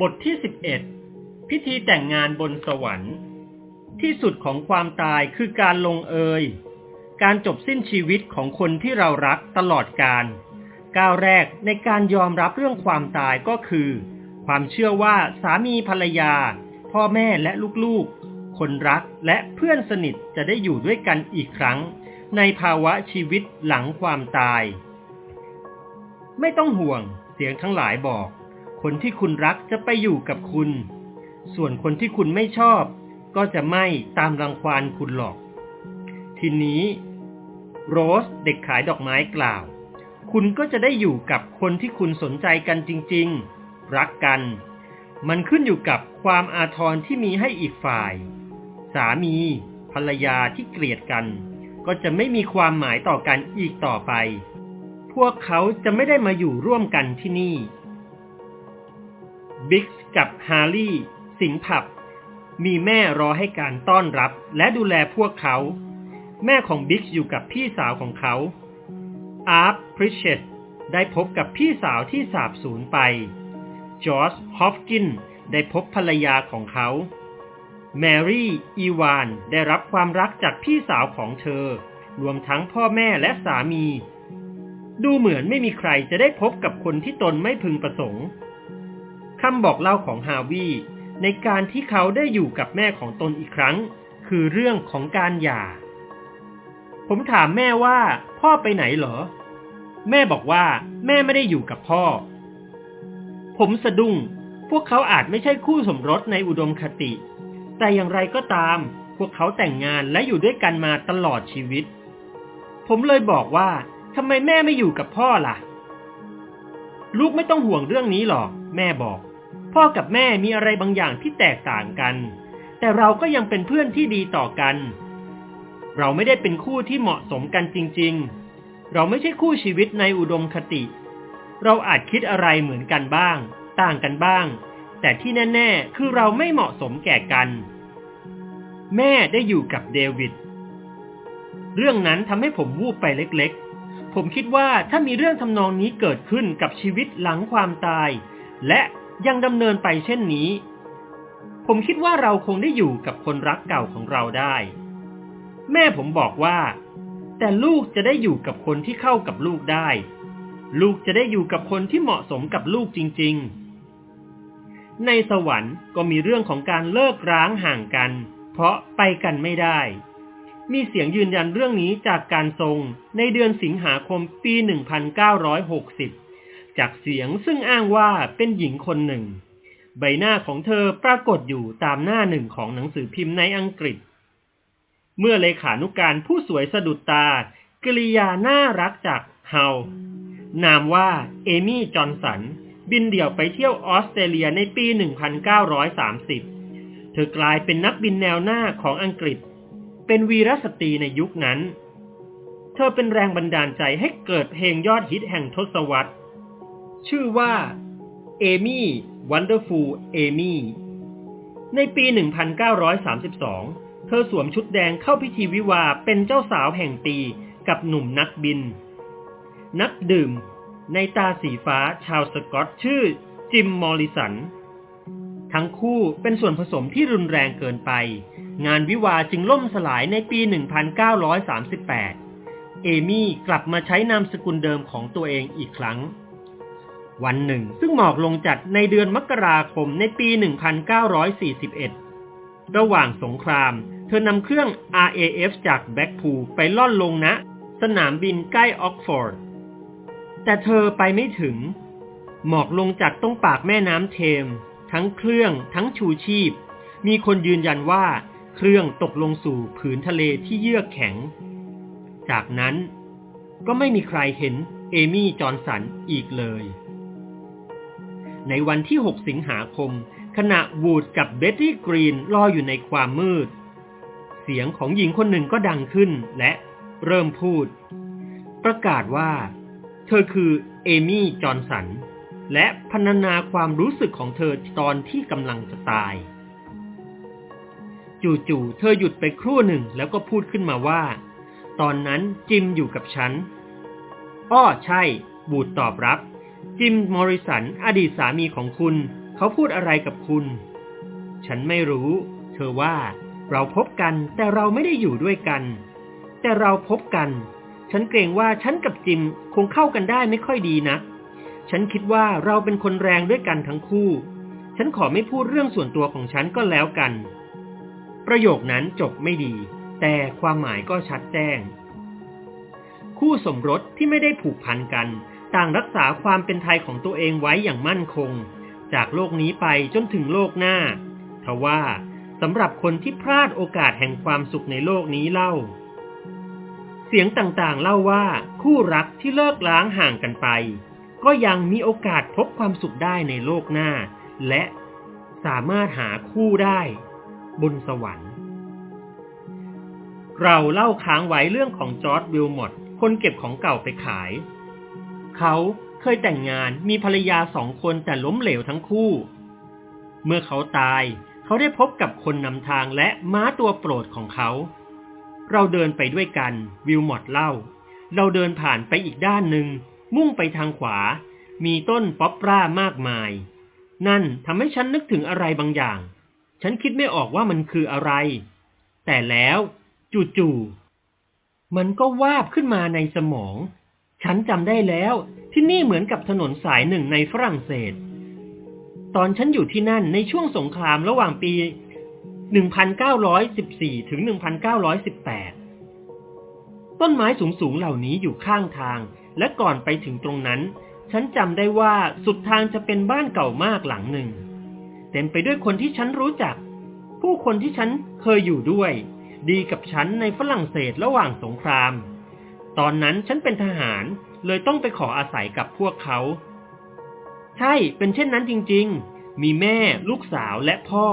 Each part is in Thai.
บทที่ 11 พิธีแต่งงานบนสวรรค์ ที่สุดของความตายคือการลงเอย การจบสิ้นชีวิตของคนที่เรารักตลอดกาลก้าวแรกในการยอมรับเรื่องความตายก็คือ ความเชื่อว่าสามีภรรยา พ่อแม่และลูกๆ คนรักและเพื่อนสนิทจะได้อยู่ด้วยกันอีกครั้ง ในภาวะชีวิตหลังความตาย ไม่ต้องห่วงเสียงทั้งหลายบอก คนที่คุณรักจะไปอยู่กับคุณ ส่วนคนที่คุณไม่ชอบ ก็จะไม่ตามรังควานคุณหรอก ทีนี้ โรสเด็กขายดอกไม้กล่าว คุณก็จะได้อยู่กับคนที่คุณสนใจกันจริง ๆ รักกัน มันขึ้นอยู่กับความอาทรที่มีให้อีกฝ่าย สามี ภรรยาที่เกลียดกัน ก็จะไม่มีความหมายต่อกันอีกต่อไป พวกเขาจะไม่ได้มาอยู่ร่วมกันที่นี่ บิ๊กกับฮาร์ลี่ สิงผับ มีแม่รอให้การต้อนรับและดูแลพวกเขา แม่ของบิ๊กอยู่กับพี่สาวของเขาอาร์ตพริชเชตได้พบกับพี่สาวที่สาบสูญไป จอร์จฮอฟกินได้พบภรรยาของเขา แมรี่ อีวาน ได้รับความรักจากพี่สาวของเธอ รวมทั้งพ่อแม่และสามี ดูเหมือนไม่มีใครจะได้พบกับคนที่ตนไม่พึงประสงค์ คำบอกเล่าของฮาวีในการที่เขาได้อยู่กับแม่ของตนอีกครั้ง คือเรื่องของการหย่า ผมถามแม่ว่า พ่อไปไหนเหรอ แม่บอกว่า แม่ไม่ได้อยู่กับพ่อ ผมสะดุ้ง พวกเขาอาจไม่ใช่คู่สมรสในอุดมคติ แต่อย่างไรก็ตาม พวกเขาแต่งงานและอยู่ด้วยกันมาตลอดชีวิต ผมเลยบอกว่าทำไมแม่ไม่อยู่กับพ่อล่ะ ลูกไม่ต้องห่วงเรื่องนี้หรอก แม่บอก พ่อกับแม่มีอะไรบางอย่างที่แตกต่างกัน แต่เราก็ยังเป็นเพื่อนที่ดีต่อกัน เราไม่ได้เป็นคู่ที่เหมาะสมกันจริง ๆ เราไม่ใช่คู่ชีวิตในอุดมคติ เราอาจคิดอะไรเหมือนกันบ้าง ต่างกันบ้าง แต่ที่แน่ ๆ คือเราไม่เหมาะสมแก่กัน แม่ได้อยู่กับเดวิด เรื่องนั้นทำให้ผมวูบไปเล็กๆ ผมคิดว่าถ้ามีเรื่องทำนองนี้เกิดขึ้นกับชีวิตหลังความตาย และ ยังดำเนินไปเช่นนี้ ผมคิดว่าเราคงได้อยู่กับคนรักเก่าของเราได้ แม่ผมบอกว่า แต่ลูกจะได้อยู่กับคนที่เข้ากับลูกได้ ลูกจะได้อยู่กับคนที่เหมาะสมกับลูกจริง ๆ ในสวรรค์ก็มีเรื่องของการเลิกร้างห่างกัน เพราะไปกันไม่ได้ มีเสียงยืนยันเรื่องนี้จากการทรงในเดือนสิงหาคมปี 1960 จากเสียงซึ่งอ้างว่าเป็นหญิงคนหนึ่ง ใบหน้าของเธอปรากฏอยู่ตามหน้าหนึ่งของหนังสือพิมพ์ในอังกฤษ เมื่อเลขานุการผู้สวยสะดุดตา กริยาน่ารักจากฮัลล์นามว่าเอมี่จอห์นสัน บินเดี่ยวไปเที่ยวออสเตรเลียในปี 1930 เธอกลายเป็นนักบินแนวหน้าของอังกฤษ เป็นวีรสตรีในยุคนั้น เธอเป็นแรงบันดาลใจให้เกิดเพลงยอดฮิตแห่งทศวรรษ ชื่อว่า Amy Wonderful Amyในปี 1932 เธอสวมชุดแดงเข้าพิธีวิวาเป็นเจ้าสาวแห่งปีกับหนุ่มนักบิน นักดื่มในตาสีฟ้าชาวสกอตชื่อจิมมอริสัน ทั้งคู่เป็นส่วนผสมที่รุนแรงเกินไป งานวิวาจึงล่มสลายในปี 1938 เอมี่กลับมาใช้นามสกุลเดิมของตัวเองอีกครั้ง วันหนึ่ง ซึ่งหมอกลงจัดในเดือนมกราคมในปี 1941 ระหว่างสงคราม เธอนำเครื่อง RAF จากแบล็กพูลไปร่อนลงณนะสนามบินใกล้ออกซ์ฟอร์ด แต่เธอไปไม่ถึง หมอกลงจัดตรงปากแม่น้ำเทมส์ ทั้งเครื่องทั้งชูชีพ มีคนยืนยันว่าเครื่องตกลงสู่ผืนทะเลที่เยือกแข็ง จากนั้นก็ไม่มีใครเห็นเอมี่จอห์นสันอีกเลย ในวันที่ 6 สิงหาคม ขณะวูดกับเบ็ตตี้กรีนรออยู่ในความมืด เสียงของหญิงคนหนึ่งก็ดังขึ้นและเริ่มพูด ประกาศว่า เธอคือเอมี่จอห์นสัน และพรรณนาความรู้สึกของเธอตอนที่กำลังจะตาย จู่ๆเธอหยุดไปครู่หนึ่งแล้วก็พูดขึ้นมาว่า ตอนนั้นจิมอยู่กับฉัน อ้อใช่ บูดตอบรับ จิมมอริสัน อดีตสามีของคุณ เขาพูดอะไรกับคุณ ฉันไม่รู้ เธอว่า เราพบกันแต่เราไม่ได้อยู่ด้วยกัน แต่เราพบกัน ฉันเกรงว่าฉันกับจิมคงเข้ากันได้ไม่ค่อยดีนะฉันคิดว่าเราเป็นคนแรงด้วยกันทั้งคู่ ฉันขอไม่พูดเรื่องส่วนตัวของฉันก็แล้วกัน ประโยคนั้นจบไม่ดี แต่ความหมายก็ชัดแจ้ง คู่สมรสที่ไม่ได้ผูกพันกัน ต่างรักษาความเป็นไทยของตัวเองไว้อย่างมั่นคง จากโลกนี้ไปจนถึงโลกหน้าทว่าสำหรับคนที่พลาดโอกาสแห่งความสุขในโลกนี้เล่า เสียงต่างๆเล่าว่าคู่รักที่เลิกล้างห่างกันไป ก็ยังมีโอกาสพบความสุขได้ในโลกหน้า และสามารถหาคู่ได้บนสวรรค์ เราเล่าค้างไว้เรื่องของจอร์ดวิลมอตคนเก็บของเก่าไปขาย เขาเคยแต่งงานมีภรรยาสองคนแต่ล้มเหลวทั้งคู่ เมื่อเขาตายเขาได้พบกับคนนำทางและม้าตัวโปรดของเขา เราเดินไปด้วยกันวิลมอตเล่า เราเดินผ่านไปอีกด้านหนึ่ง มุ่งไปทางขวา มีต้นป๊อปปรามากมาย นั่นทำให้ฉันนึกถึงอะไรบางอย่าง ฉันคิดไม่ออกว่ามันคืออะไร แต่แล้ว จู่ๆมันก็วาบขึ้นมาในสมอง ฉันจำได้แล้ว ที่นี่เหมือนกับถนนสายหนึ่งในฝรั่งเศส ตอนฉันอยู่ที่นั่นในช่วงสงครามระหว่างปี 1914 ถึง 1918 ต้นไม้สูงๆเหล่านี้อยู่ข้างทาง และก่อนไปถึงตรงนั้น ฉันจำได้ว่าสุดทางจะเป็นบ้านเก่ามากหลังหนึ่ง เต็มไปด้วยคนที่ฉันรู้จัก ผู้คนที่ฉันเคยอยู่ด้วย ดีกับฉันในฝรั่งเศสระหว่างสงคราม ตอนนั้นฉันเป็นทหารเลยต้องไปขออาศัยกับพวกเขา ใช่เป็นเช่นนั้นจริงๆ มีแม่ ลูกสาวและพ่อ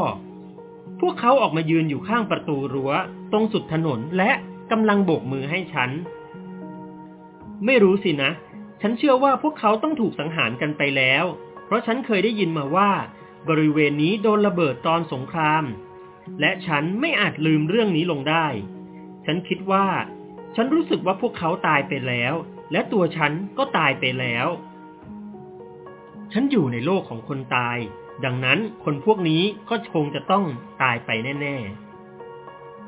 พวกเขาออกมายืนอยู่ข้างประตูรั้ว ตรงสุดถนนและกำลังโบกมือให้ฉัน ไม่รู้สินะ ฉันเชื่อว่าพวกเขาต้องถูกสังหารกันไปแล้ว เพราะฉันเคยได้ยินมาว่า บริเวณนี้โดนระเบิดตอนสงคราม และฉันไม่อาจลืมเรื่องนี้ลงได้ ฉันคิดว่า ฉันรู้สึกว่าพวกเขาตายไปแล้ว และตัวฉันก็ตายไปแล้ว ฉันอยู่ในโลกของคนตาย ดังนั้นคนพวกนี้ก็คงจะต้องตายไปแน่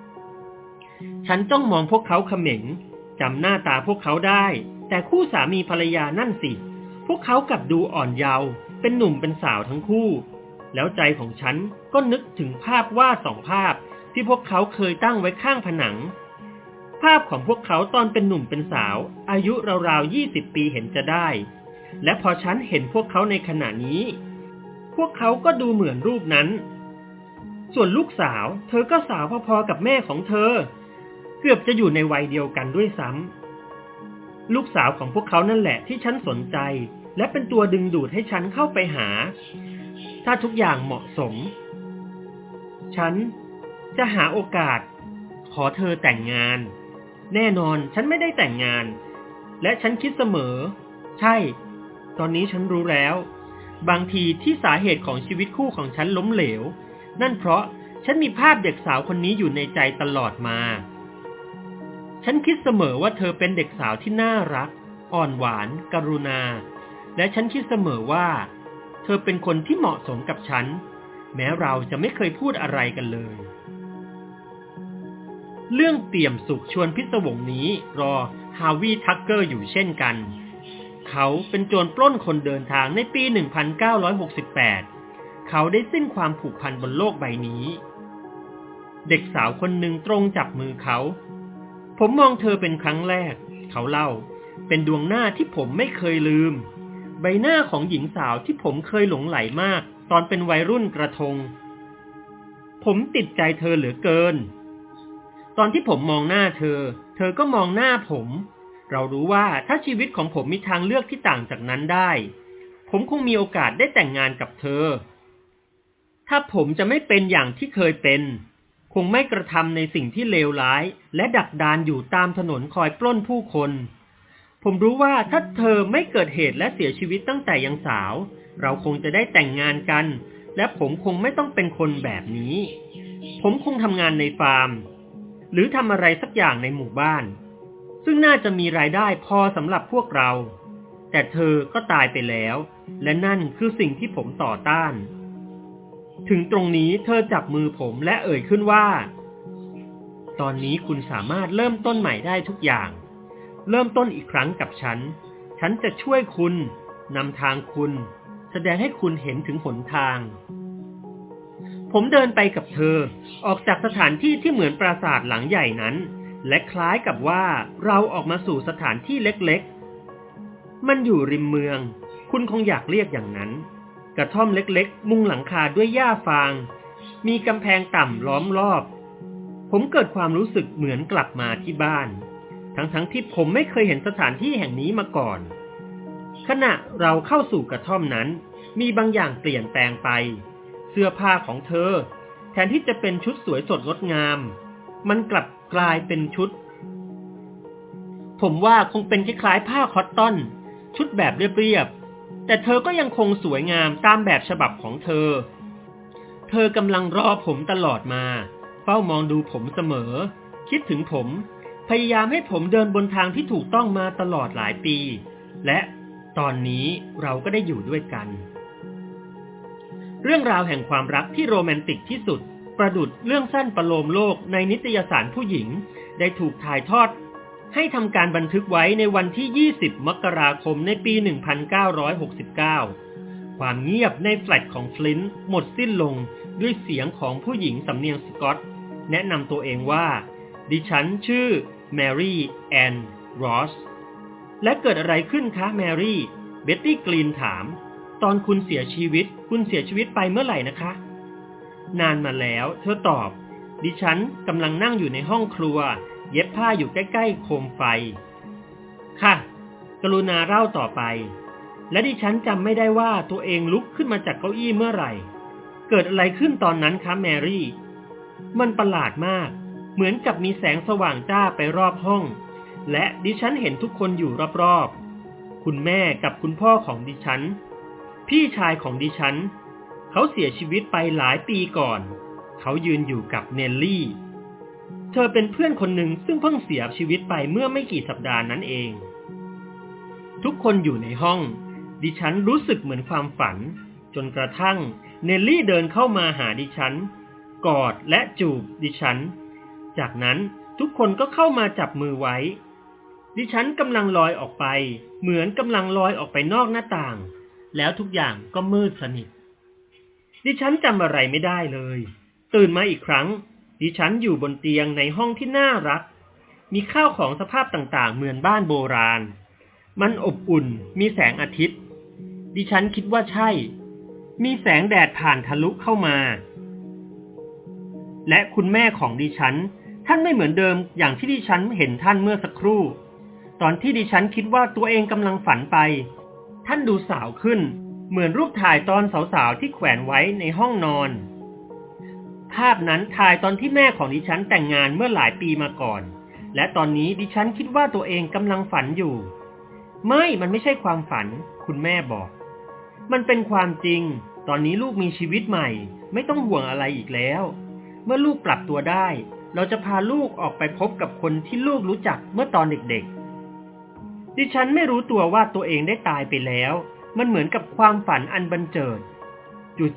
ๆ ฉันจ้องมองพวกเขาเขม็งจำหน้าตาพวกเขาได้ แต่คู่สามีภรรยานั่นสิ พวกเขากลับดูอ่อนเยาว์เป็นหนุ่มเป็นสาวทั้งคู่ แล้วใจของฉันก็นึกถึงภาพวาดสองภาพที่พวกเขาเคยตั้งไว้ข้างผนัง ภาพของพวกเขาตอนเป็นหนุ่มเป็นสาว อายุราวๆยี่สิบปีเห็นจะได้ และพอฉันเห็นพวกเขาในขณะนี้ พวกเขาก็ดูเหมือนรูปนั้น ส่วนลูกสาว เธอก็สาวพอๆกับแม่ของเธอ เกือบจะอยู่ในวัยเดียวกันด้วยซ้ำลูกสาวของพวกเขานั่นแหละที่ฉันสนใจ และเป็นตัวดึงดูดให้ฉันเข้าไปหา ถ้าทุกอย่างเหมาะสม ฉันจะหาโอกาสขอเธอแต่งงาน แน่นอนฉันไม่ได้แต่งงาน และฉันคิดเสมอ ใช่ ตอนนี้ฉันรู้แล้ว บางทีที่สาเหตุของชีวิตคู่ของฉันล้มเหลว นั่นเพราะฉันมีภาพเด็กสาวคนนี้อยู่ในใจตลอดมา ฉันคิดเสมอว่าเธอเป็นเด็กสาวที่น่ารัก อ่อนหวาน กรุณา และฉันคิดเสมอว่า เธอเป็นคนที่เหมาะสมกับฉัน แม้เราจะไม่เคยพูดอะไรกันเลย เรื่องเตี่ยมสุขชวนพิศวงนี้รอฮาวีทักเกอร์อยู่เช่นกัน เขาเป็นโจรปล้นคนเดินทางในปี 1968 เขาได้สิ้นความผูกพันบนโลกใบนี้ เด็กสาวคนหนึ่งตรงจับมือเขา ผมมองเธอเป็นครั้งแรก เขาเล่า เป็นดวงหน้าที่ผมไม่เคยลืม ใบหน้าของหญิงสาวที่ผมเคยหลงไหลมาก ตอนเป็นวัยรุ่นกระทง ผมติดใจเธอเหลือเกิน ตอนที่ผมมองหน้าเธอ เธอก็มองหน้าผม เรารู้ว่าถ้าชีวิตของผมมีทางเลือกที่ต่างจากนั้นได้ ผมคงมีโอกาสได้แต่งงานกับเธอ ถ้าผมจะไม่เป็นอย่างที่เคยเป็น คงไม่กระทำในสิ่งที่เลวร้าย และดักดานอยู่ตามถนนคอยปล้นผู้คน ผมรู้ว่าถ้าเธอไม่เกิดเหตุและเสียชีวิตตั้งแต่ยังสาว เราคงจะได้แต่งงานกัน และผมคงไม่ต้องเป็นคนแบบนี้ ผมคงทำงานในฟาร์ม หรือทำอะไรสักอย่างในหมู่บ้าน ซึ่งน่าจะมีรายได้พอสำหรับพวกเรา แต่เธอก็ตายไปแล้ว และนั่นคือสิ่งที่ผมต่อต้าน ถึงตรงนี้เธอจับมือผมและเอ่ยขึ้นว่า ตอนนี้คุณสามารถเริ่มต้นใหม่ได้ทุกอย่าง เริ่มต้นอีกครั้งกับฉัน ฉันจะช่วยคุณนำทางคุณ แสดงให้คุณเห็นถึงหนทาง ผมเดินไปกับเธอ ออกจากสถานที่ที่เหมือนปราสาทหลังใหญ่นั้น และคล้ายกับว่าเราออกมาสู่สถานที่เล็กๆ มันอยู่ริมเมือง คุณคงอยากเรียกอย่างนั้น กระท่อมเล็กๆ มุงหลังคาด้วยหญ้าฟาง มีกำแพงต่ำล้อมรอบ ผมเกิดความรู้สึกเหมือนกลับมาที่บ้าน ทั้งๆทที่ผมไม่เคยเห็นสถานที่แห่งนี้มาก่อน ขณะเราเข้าสู่กระท่อมนั้น มีบางอย่างเปลี่ยนแปลงไป เสื้อผ้าของเธอ แทนที่จะเป็นชุดสวยสดงดงาม มันกลับกลายเป็นชุด ผมว่าคงเป็นคล้ายๆผ้าคอตตอน ชุดแบบเรียบๆ แต่เธอก็ยังคงสวยงามตามแบบฉบับของเธอ เธอกำลังรอผมตลอดมา เฝ้ามองดูผมเสมอ คิดถึงผม พยายามให้ผมเดินบนทางที่ถูกต้องมาตลอดหลายปี และตอนนี้เราก็ได้อยู่ด้วยกัน เรื่องราวแห่งความรักที่โรแมนติกที่สุด ประดุดเรื่องสั้นประโลมโลกในนิตยสารผู้หญิง ได้ถูกถ่ายทอด ให้ทำการบันทึกไว้ในวันที่ 20 มกราคมในปี 1969 ความเงียบในแฟลตของฟลินต์หมดสิ้นลงด้วยเสียงของผู้หญิงสำเนียงสกอต แนะนำตัวเองว่า ดิฉันชื่อแมรี่แอนรอสและเกิดอะไรขึ้นคะแมรี่ เบ็ตตี้กรีนถาม ตอนคุณเสียชีวิต คุณเสียชีวิตไปเมื่อไหร่นะคะ นานมาแล้ว เธอตอบ ดิฉันกำลังนั่งอยู่ในห้องครัว เย็บผ้าอยู่ใกล้ๆโคมไฟ ค่ะ กรุณาเล่าต่อไป และดิฉันจำไม่ได้ว่าตัวเองลุกขึ้นมาจากเก้าอี้เมื่อไหร่ เกิดอะไรขึ้นตอนนั้นคะแมรี่ มันประหลาดมาก เหมือนกับมีแสงสว่างจ้าไปรอบห้อง และดิฉันเห็นทุกคนอยู่รอบๆ คุณแม่กับคุณพ่อของดิฉัน พี่ชายของดิฉัน เขาเสียชีวิตไปหลายปีก่อน เขายืนอยู่กับเนลลี่ เธอเป็นเพื่อนคนหนึ่งซึ่งเพิ่งเสียชีวิตไปเมื่อไม่กี่สัปดาห์นั้นเอง ทุกคนอยู่ในห้อง ดิฉันรู้สึกเหมือนความฝัน จนกระทั่งเนลลี่เดินเข้ามาหาดิฉัน กอดและจูบดิฉัน จากนั้นทุกคนก็เข้ามาจับมือไว้ ดิฉันกำลังลอยออกไป เหมือนกำลังลอยออกไปนอกหน้าต่าง แล้วทุกอย่างก็มืดสนิท ดิฉันจำอะไรไม่ได้เลย ตื่นมาอีกครั้ง ดิฉันอยู่บนเตียงในห้องที่น่ารัก มีข้าวของสภาพต่างๆ เหมือนบ้านโบราณ มันอบอุ่น มีแสงอาทิตย์ ดิฉันคิดว่าใช่ มีแสงแดดผ่านทะลุเข้ามา และคุณแม่ของดิฉัน ท่านไม่เหมือนเดิมอย่างที่ดิฉันเห็นท่านเมื่อสักครู่ ตอนที่ดิฉันคิดว่าตัวเองกำลังฝันไป ท่านดูสาวขึ้น เหมือนรูปถ่ายตอนสาวๆที่แขวนไว้ในห้องนอน ภาพนั้นถ่ายตอนที่แม่ของดิฉันแต่งงานเมื่อหลายปีมาก่อน และตอนนี้ดิฉันคิดว่าตัวเองกำลังฝันอยู่ ไม่มันไม่ใช่ความฝัน คุณแม่บอก มันเป็นความจริง ตอนนี้ลูกมีชีวิตใหม่ ไม่ต้องห่วงอะไรอีกแล้ว เมื่อลูกปรับตัวได้ เราจะพาลูกออกไปพบกับคนที่ลูกรู้จักเมื่อตอนเด็กๆ ดิฉันไม่รู้ตัวว่าตัวเองได้ตายไปแล้ว มันเหมือนกับความฝันอันบันเจิด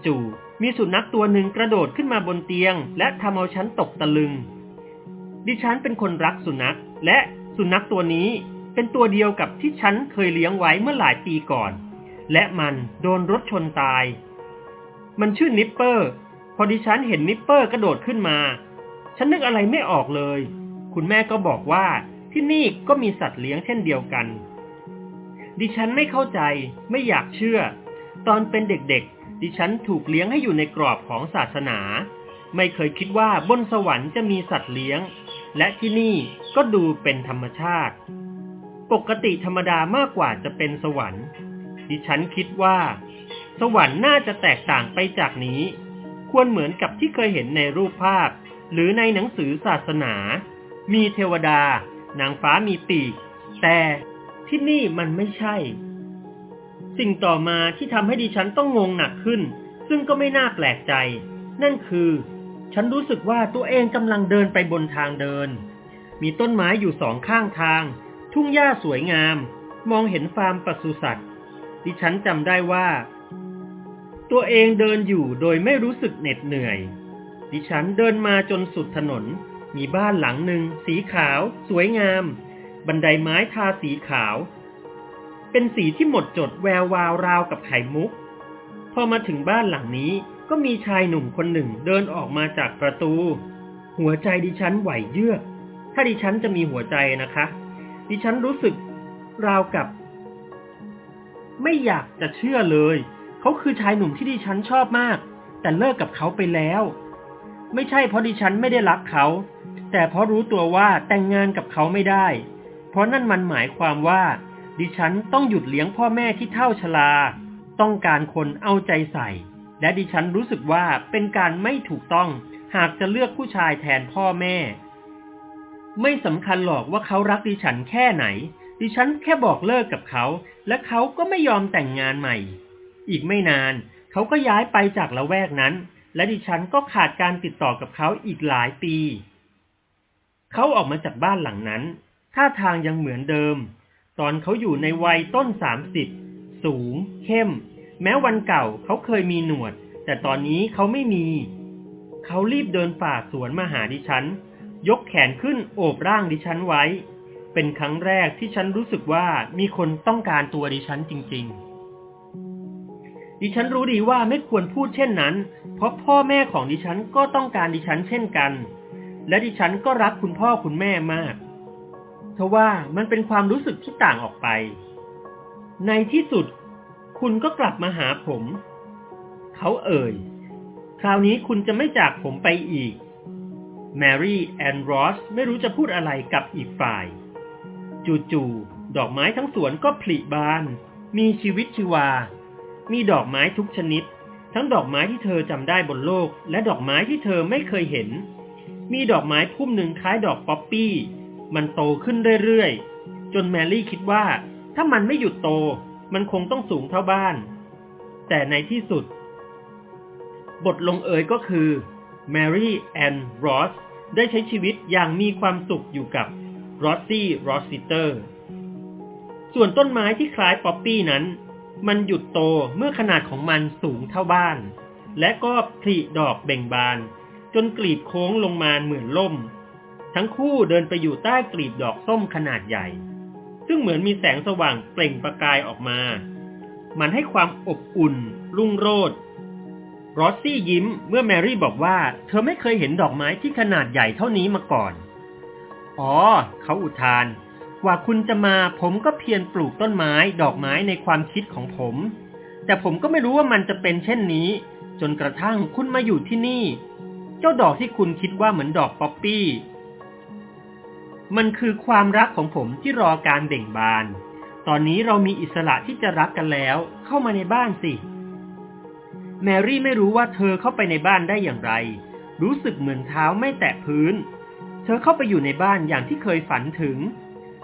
จู่ๆ มีสุนัขตัวหนึ่งกระโดดขึ้นมาบนเตียง และทำเอาฉันตกตะลึง ดิฉันเป็นคนรักสุนัข และสุนัขตัวนี้เป็นตัวเดียวกับที่ฉันเคยเลี้ยงไว้เมื่อหลายปีก่อน และมันโดนรถชนตาย มันชื่อนิปเปอร์ พอดิฉันเห็นนิปเปอร์กระโดดขึ้นมา ฉันนึกอะไรไม่ออกเลย คุณแม่ก็บอกว่า ที่นี่ก็มีสัตว์เลี้ยงเช่นเดียวกัน ดิฉันไม่เข้าใจไม่อยากเชื่อ ตอนเป็นเด็กๆ ดิฉันถูกเลี้ยงให้อยู่ในกรอบของศาสนา ไม่เคยคิดว่าบนสวรรค์จะมีสัตว์เลี้ยง และที่นี่ก็ดูเป็นธรรมชาติ ปกติธรรมดามากกว่าจะเป็นสวรรค์ ดิฉันคิดว่า สวรรค์น่าจะแตกต่างไปจากนี้ ควรเหมือนกับที่เคยเห็นในรูปภาพ หรือในหนังสือศาสนา มีเทวดา นางฟ้ามีปีก แต่ที่นี่มันไม่ใช่ สิ่งต่อมาที่ทำให้ดิฉันต้องงงหนักขึ้น ซึ่งก็ไม่น่าแปลกใจ นั่นคือ ฉันรู้สึกว่าตัวเองกำลังเดินไปบนทางเดิน มีต้นไม้อยู่สองข้างทาง ทุ่งหญ้าสวยงาม มองเห็นฟาร์มปศุสัตว์ ดิฉันจำได้ว่า ตัวเองเดินอยู่โดยไม่รู้สึกเหน็ดเหนื่อย ดิฉันเดินมาจนสุดถนน มีบ้านหลังหนึ่งสีขาว สวยงาม บันไดไม้ทาสีขาว เป็นสีที่หมดจดแวววาวราวกับไข่มุก พอมาถึงบ้านหลังนี้ก็มีชายหนุ่มคนหนึ่งเดินออกมาจากประตู หัวใจดิฉันไหวเยือก ถ้าดิฉันจะมีหัวใจนะคะ ดิฉันรู้สึกราวกับ ไม่อยากจะเชื่อเลย เขาคือชายหนุ่มที่ดิฉันชอบมาก แต่เลิกกับเขาไปแล้ว ไม่ใช่เพราะดิฉันไม่ได้รักเขา แต่เพราะรู้ตัวว่าแต่งงานกับเขาไม่ได้ เพราะนั่นมันหมายความว่า ดิฉันต้องหยุดเลี้ยงพ่อแม่ที่เท่าชราต้องการคนเอาใจใส่ และดิฉันรู้สึกว่าเป็นการไม่ถูกต้องหากจะเลือกผู้ชายแทนพ่อแม่ ไม่สำคัญหรอกว่าเขารักดิฉันแค่ไหน ดิฉันแค่บอกเลิกกับเขา และเขาก็ไม่ยอมแต่งงานใหม่ อีกไม่นานเขาก็ย้ายไปจากละแวกนั้น และดิฉันก็ขาดการติดต่อกับเขาอีกหลายปี เขาออกมาจากบ้านหลังนั้น ท่าทางยังเหมือนเดิม ตอนเขาอยู่ในวัยต้นสามสิบสูง เข้ม แม้วันเก่าเขาเคยมีหนวด แต่ตอนนี้เขาไม่มี เขารีบเดินฝ่าสวนมาหาดิฉัน ยกแขนขึ้นโอบร่างดิฉันไว้ เป็นครั้งแรกที่ฉันรู้สึกว่ามีคนต้องการตัวดิฉันจริง ๆ ดิฉันรู้ดีว่าไม่ควรพูดเช่นนั้น เพราะพ่อแม่ของดิฉันก็ต้องการดิฉันเช่นกัน และดิฉันก็รักคุณพ่อคุณแม่มากทว่ามันเป็นความรู้สึกที่ต่างออกไป ในที่สุด คุณก็กลับมาหาผม เขาเอ่ย คราวนี้คุณจะไม่จากผมไปอีก แมรี่แอนด์รอสไม่รู้จะพูดอะไรกับอีกฝ่าย จู่ๆดอกไม้ทั้งสวนก็ผลิบาน มีชีวิตชีวา มีดอกไม้ทุกชนิด ทั้งดอกไม้ที่เธอจำได้บนโลก และดอกไม้ที่เธอไม่เคยเห็น มีดอกไม้พุ่มหนึ่งคล้ายดอกป๊อปปี้ มันโตขึ้นเรื่อยๆ จนแมรี่คิดว่า ถ้ามันไม่หยุดโต มันคงต้องสูงเท่าบ้าน แต่ในที่สุด บทลงเอยก็คือแมรี่แอนด์รอสได้ใช้ชีวิตอย่างมีความสุขอยู่กับรอสซี่รอสซิเตอร์ส่วนต้นไม้ที่คล้ายป๊อปปี้นั้น มันหยุดโตเมื่อขนาดของมันสูงเท่าบ้าน และก็ผลิดอกเบ่งบาน จนกลีบโค้งลงมาเหมือนล่ม ทั้งคู่เดินไปอยู่ใต้กลีบดอกส้มขนาดใหญ่ ซึ่งเหมือนมีแสงสว่างเปล่งประกายออกมา มันให้ความอบอุ่น รุ่งโรจน์รอสซี่ยิ้มเมื่อแมรี่บอกว่า เธอไม่เคยเห็นดอกไม้ที่ขนาดใหญ่เท่านี้มาก่อน อ๋อ เขาอุทานกว่าคุณจะมาผมก็เพียรปลูกต้นไม้ดอกไม้ในความคิดของผม แต่ผมก็ไม่รู้ว่ามันจะเป็นเช่นนี้ จนกระทั่งคุณมาอยู่ที่นี่ เจ้าดอกที่คุณคิดว่าเหมือนดอกป๊อปปี้ มันคือความรักของผมที่รอการเบ่งบาน ตอนนี้เรามีอิสระที่จะรักกันแล้ว เข้ามาในบ้านสิ แมรี่ไม่รู้ว่าเธอเข้าไปในบ้านได้อย่างไร รู้สึกเหมือนเท้าไม่แตะพื้น เธอเข้าไปอยู่ในบ้านอย่างที่เคยฝันถึง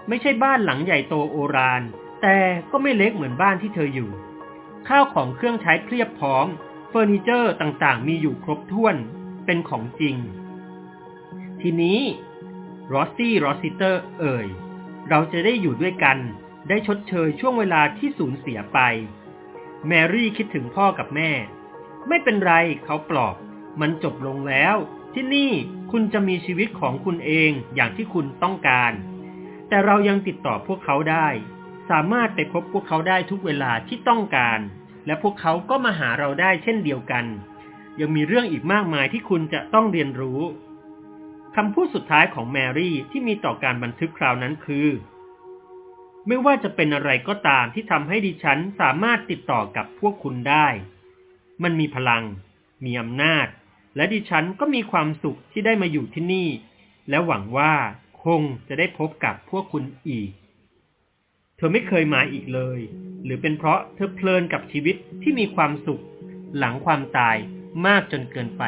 ไม่ใช่บ้านหลังใหญ่โตโอฬารแต่ก็ไม่เล็กเหมือนบ้านที่เธออยู่ ข้าวของเครื่องใช้เพียบพร้อม เฟอร์นิเจอร์ต่างๆ มีอยู่ครบถ้วน เป็นของจริง ทีนี้รอสซี่รอสซิเตอร์เอ่ย เราจะได้อยู่ด้วยกัน ได้ชดเชยช่วงเวลาที่สูญเสียไป แมรี่คิดถึงพ่อกับแม่ ไม่เป็นไรเขาปลอบ มันจบลงแล้ว ที่นี่คุณจะมีชีวิตของคุณเองอย่างที่คุณต้องการ แต่เรายังติดต่อพวกเขาได้ สามารถไปพบพวกเขาได้ทุกเวลาที่ต้องการ และพวกเขาก็มาหาเราได้เช่นเดียวกัน ยังมีเรื่องอีกมากมายที่คุณจะต้องเรียนรู้คำพูดสุดท้ายของแมรี่ที่มีต่อการบันทึกคราวนั้นคือ ไม่ว่าจะเป็นอะไรก็ตามที่ทำให้ดิฉันสามารถติดต่อกับพวกคุณได้ มันมีพลัง มีอำนาจ และดิฉันก็มีความสุขที่ได้มาอยู่ที่นี่ และหวังว่าคงจะได้พบกับพวกคุณอีก เธอไม่เคยมาอีกเลย หรือเป็นเพราะเธอเพลินกับชีวิตที่มีความสุข หลังความตาย มากจนเกินไป